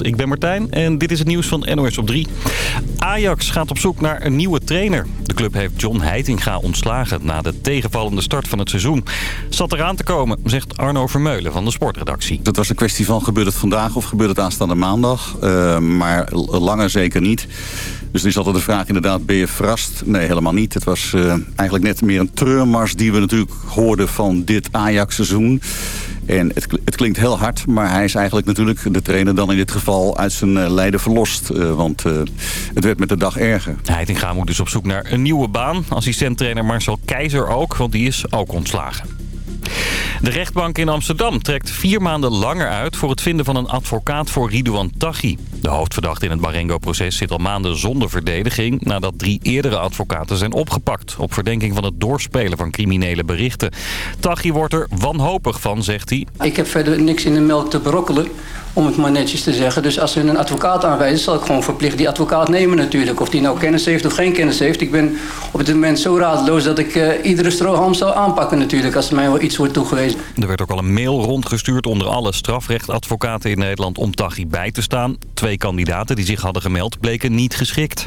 Ik ben Martijn en dit is het nieuws van NOS op 3. Ajax gaat op zoek naar een nieuwe trainer. De club heeft John Heitinga ontslagen na de tegenvallende start van het seizoen. Zat eraan te komen, zegt Arno Vermeulen van de sportredactie. Het was een kwestie van gebeurt het vandaag of gebeurt het aanstaande maandag. Uh, maar langer zeker niet. Dus er is altijd de vraag inderdaad, ben je verrast? Nee, helemaal niet. Het was uh, eigenlijk net meer een treurmars die we natuurlijk hoorden van dit Ajax-seizoen. En het, het, klinkt heel hard, maar hij is eigenlijk natuurlijk de trainer dan in dit geval uit zijn uh, lijden verlost. Uh, want uh, het werd met de dag erger. Heitinga moet dus op zoek naar een nieuwe baan. Assistenttrainer Marcel Keizer ook, want die is ook ontslagen. De rechtbank in Amsterdam trekt vier maanden langer uit... voor het vinden van een advocaat voor Ridouan Taghi. De hoofdverdachte in het Marengo-proces zit al maanden zonder verdediging... nadat drie eerdere advocaten zijn opgepakt... op verdenking van het doorspelen van criminele berichten. Taghi wordt er wanhopig van, zegt hij. Ik heb verder niks in de melk te brokkelen om het maar netjes te zeggen. Dus als ze een advocaat aanwijzen, zal ik gewoon verplicht die advocaat nemen natuurlijk. Of die nou kennis heeft of geen kennis heeft. Ik ben op dit moment zo raadloos dat ik uh, iedere strohalm zou aanpakken natuurlijk... als er mij wel iets wordt toegewezen. Er werd ook al een mail rondgestuurd onder alle strafrechtadvocaten in Nederland... om Taghi bij te staan. Twee kandidaten die zich hadden gemeld bleken niet geschikt.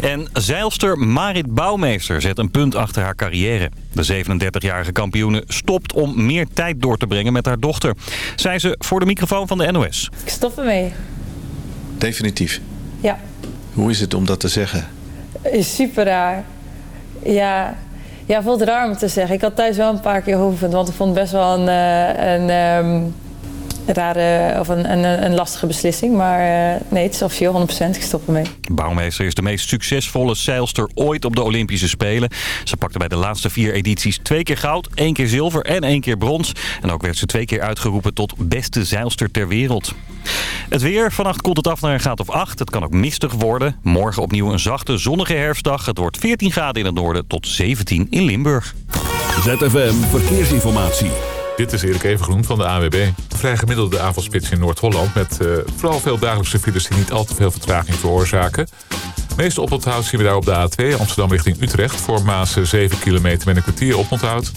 En zeilster Marit Bouwmeester zet een punt achter haar carrière. De 37-jarige kampioene stopt om meer tijd door te brengen met haar dochter. Zij ze voor de microfoon van de NOS. Ik stop ermee. Definitief? Ja. Hoe is het om dat te zeggen? Is super raar. Ja, ja, voelt raar om te zeggen. Ik had thuis wel een paar keer hoeven, want ik vond het best wel een, een, een rare of een, een, een, lastige beslissing. Maar uh, nee, het is officieel 100%. Ik stop ermee. Bouwmeester is de meest succesvolle zeilster ooit op de Olympische Spelen. Ze pakte bij de laatste vier edities twee keer goud, één keer zilver en één keer brons. En ook werd ze twee keer uitgeroepen tot beste zeilster ter wereld. Het weer. Vannacht koelt het af naar een graad of 8. Het kan ook mistig worden. Morgen opnieuw een zachte, zonnige herfstdag. Het wordt 14 graden in het noorden tot 17 in Limburg. ZFM Verkeersinformatie. Dit is Erik Evengroen van de AWB. Vrij gemiddelde avondspits in Noord-Holland... met uh, vooral veel dagelijkse files die niet al te veel vertraging veroorzaken. Meeste oponthoud zien we daar op de A2 Amsterdam richting Utrecht... voor Maas 7 kilometer met een kwartier oponthoud.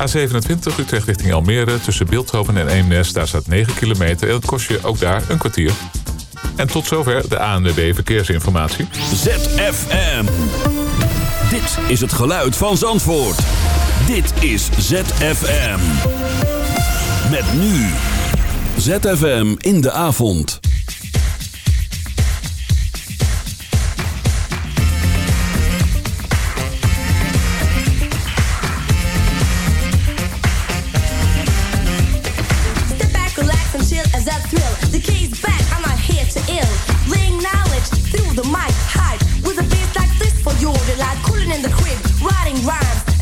A27 Utrecht richting Almere tussen Beeldhoven en Eemnes... daar staat 9 kilometer en het kost je ook daar een kwartier. En tot zover de ANWB Verkeersinformatie. ZFM. Dit is het geluid van Zandvoort. Dit is ZFM. Met nu. ZFM in de avond. Step back, relax and chill as I thrill. The key's back, I'm not here to ill. Laying knowledge through the mic, hide. With a bass like this for your delight. Cooling in the crib, writing rhymes.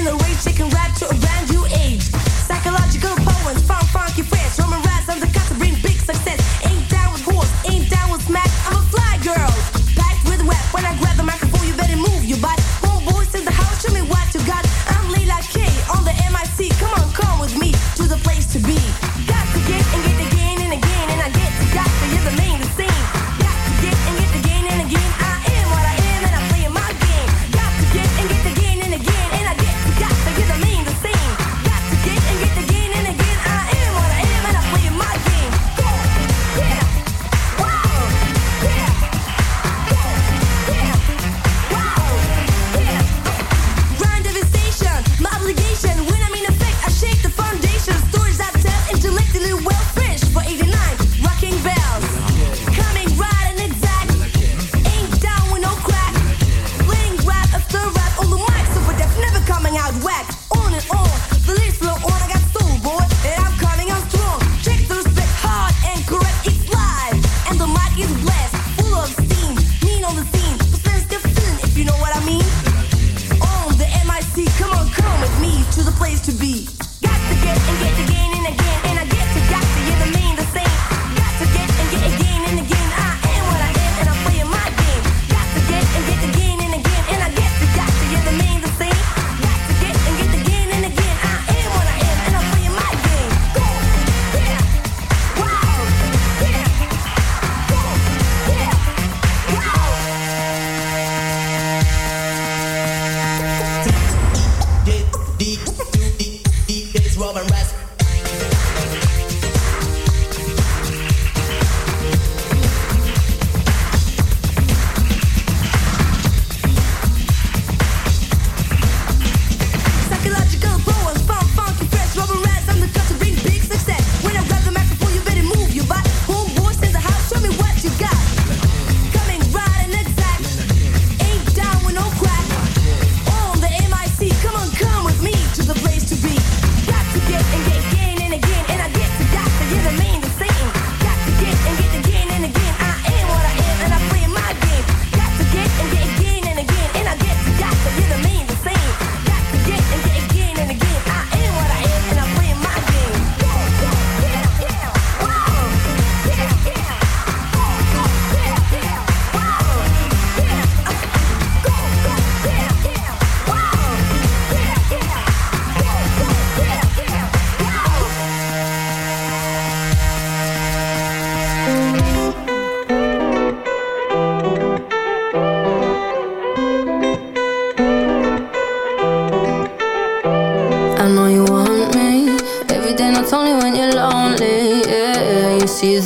In the rage, shaking rap to a brand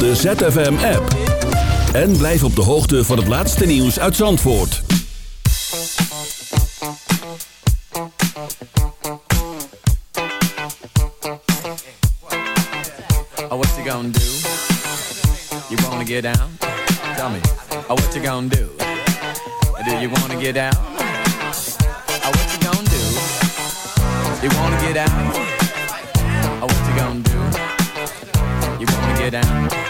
de ZFM app. En blijf op de hoogte van het laatste nieuws uit Zandvoort. Oh, what you gonna do? You wanna get down? Tell me. Oh, what you gonna do? Do you wanna get down? Oh, what you gonna do? You wanna get down? Oh, what you gonna do? You wanna get down?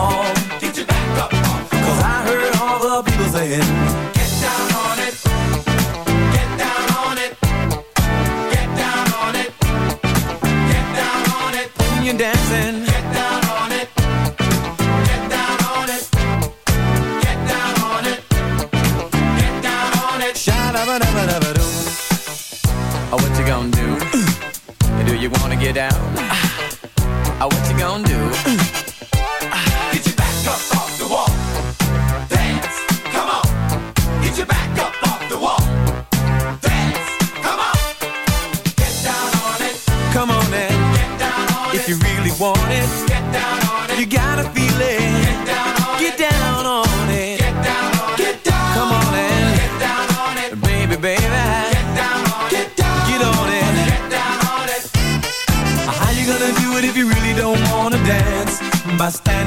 of people saying, Get down on it. Get down on it. Get down on it. Get down on it. When you're dancing. Oh, what you gonna do? do you wanna get down? Oh, what you gonna do?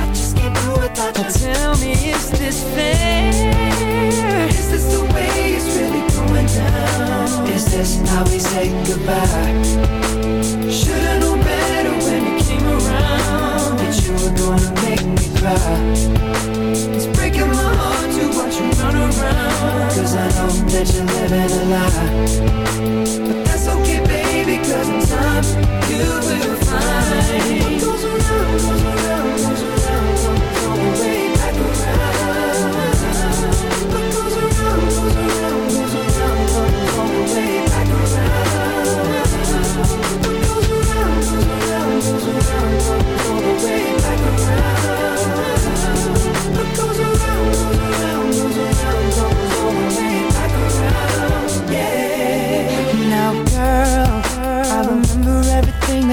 I just can't do it without you. Tell me, is this fair? Is this the way it's really going down? Is this how we say goodbye? Should've known better when you came around that you were gonna make me cry. It's breaking my heart to watch you run around. Cause I know that you're living a lie. But that's okay, baby, cause in time you will find what goes around, goes.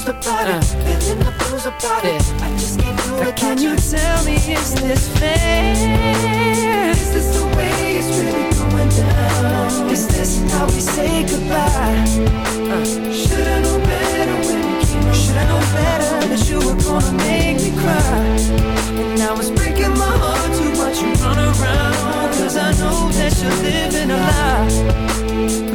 Confused about it, feeling the blues about it. I just can't do it. Can you tell me, is this fair? Is this the way it's really going down? Is this how we say goodbye? Uh, Should've known better when we came around. Should've known better that you were gonna make me cry. And now it's breaking my heart to watch you run around. Cause I know that you're living a lie.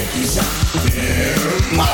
Is a eh,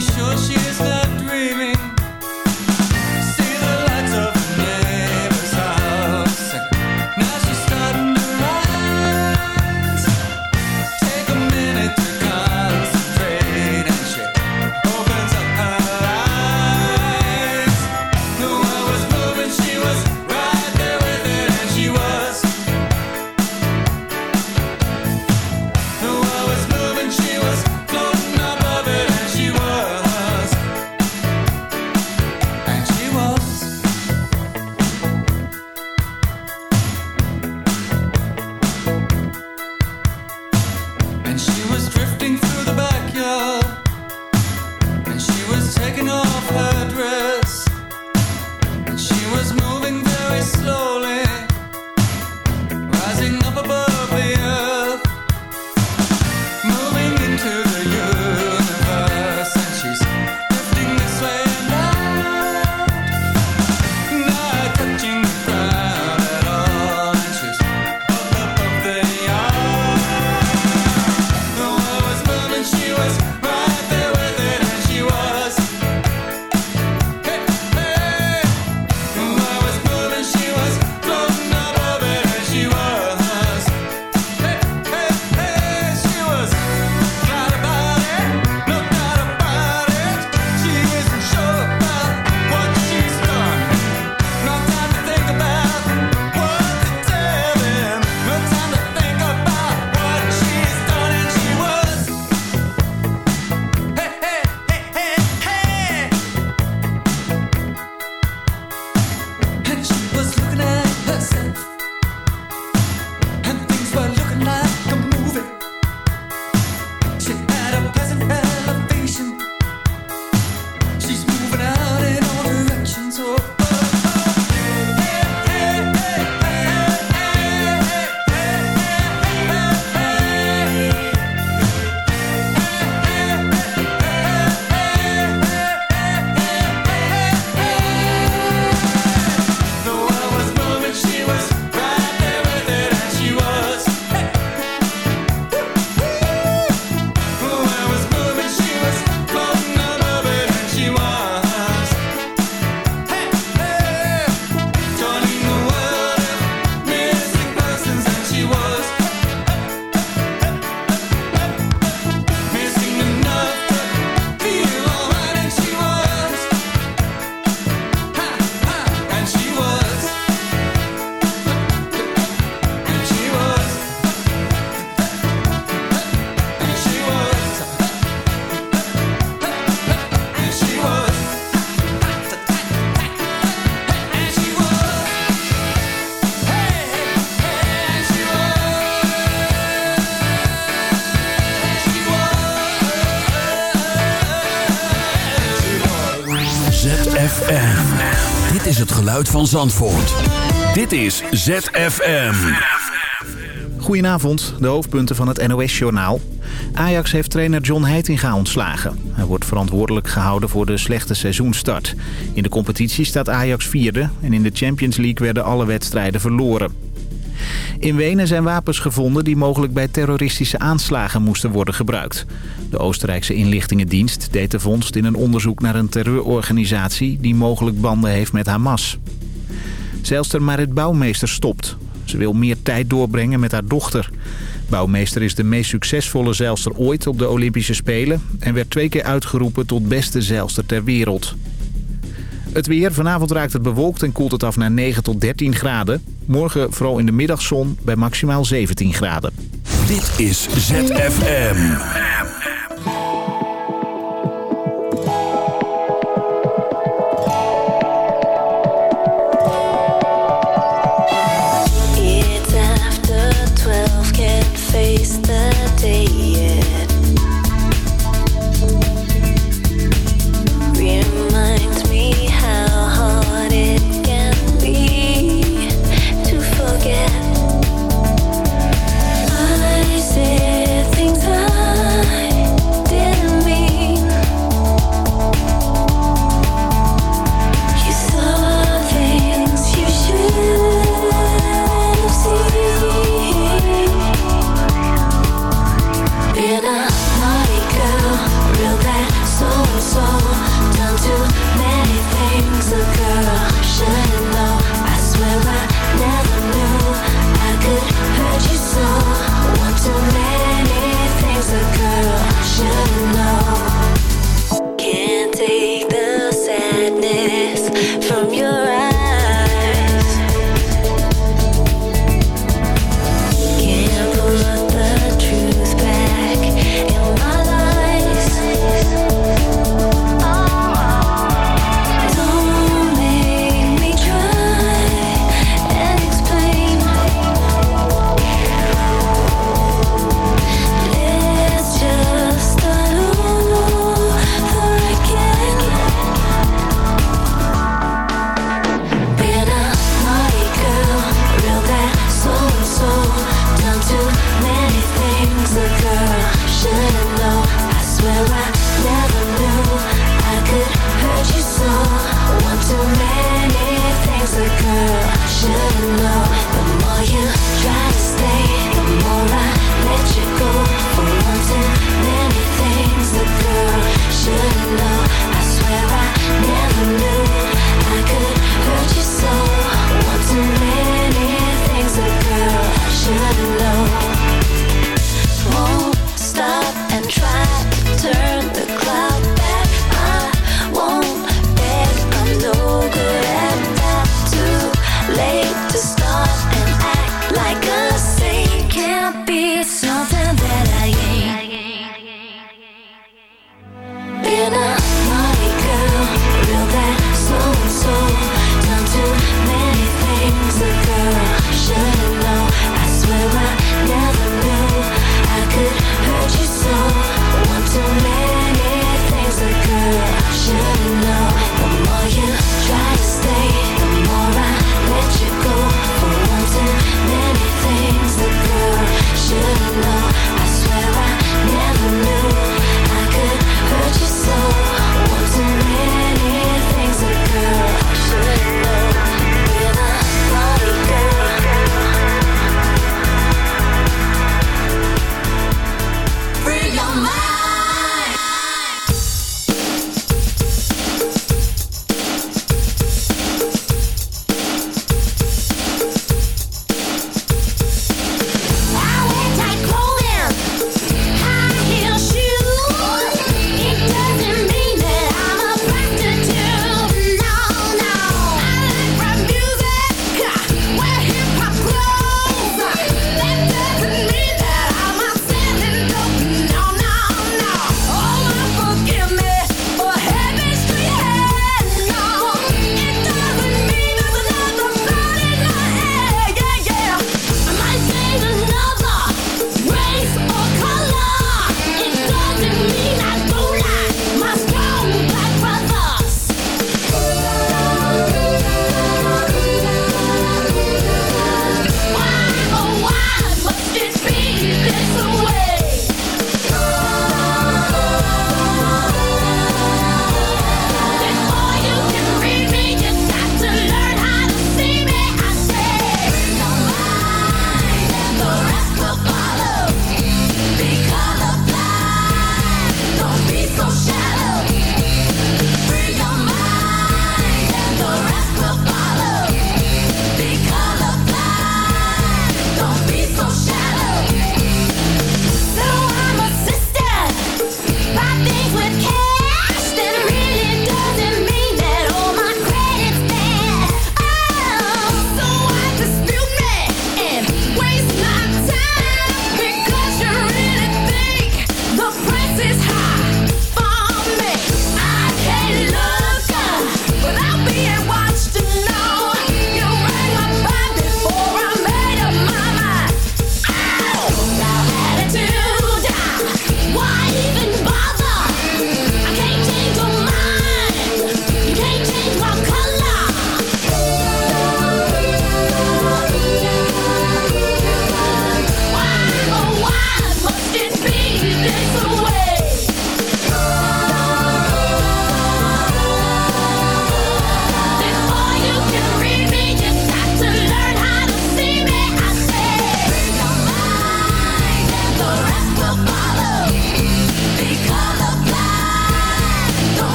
sure she is Luid van Zandvoort. Dit is ZFM. Goedenavond, de hoofdpunten van het NOS-journaal. Ajax heeft trainer John Heitinga ontslagen. Hij wordt verantwoordelijk gehouden voor de slechte seizoenstart. In de competitie staat Ajax vierde en in de Champions League werden alle wedstrijden verloren. In Wenen zijn wapens gevonden die mogelijk bij terroristische aanslagen moesten worden gebruikt. De Oostenrijkse inlichtingendienst deed de vondst in een onderzoek naar een terreurorganisatie die mogelijk banden heeft met Hamas. Zelster Marit Bouwmeester stopt. Ze wil meer tijd doorbrengen met haar dochter. Bouwmeester is de meest succesvolle zelster ooit op de Olympische Spelen... en werd twee keer uitgeroepen tot beste zelster ter wereld. Het weer. Vanavond raakt het bewolkt en koelt het af naar 9 tot 13 graden. Morgen vooral in de middagzon bij maximaal 17 graden. Dit is ZFM.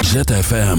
ZFM.